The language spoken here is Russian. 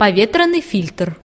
Поветренный фильтр.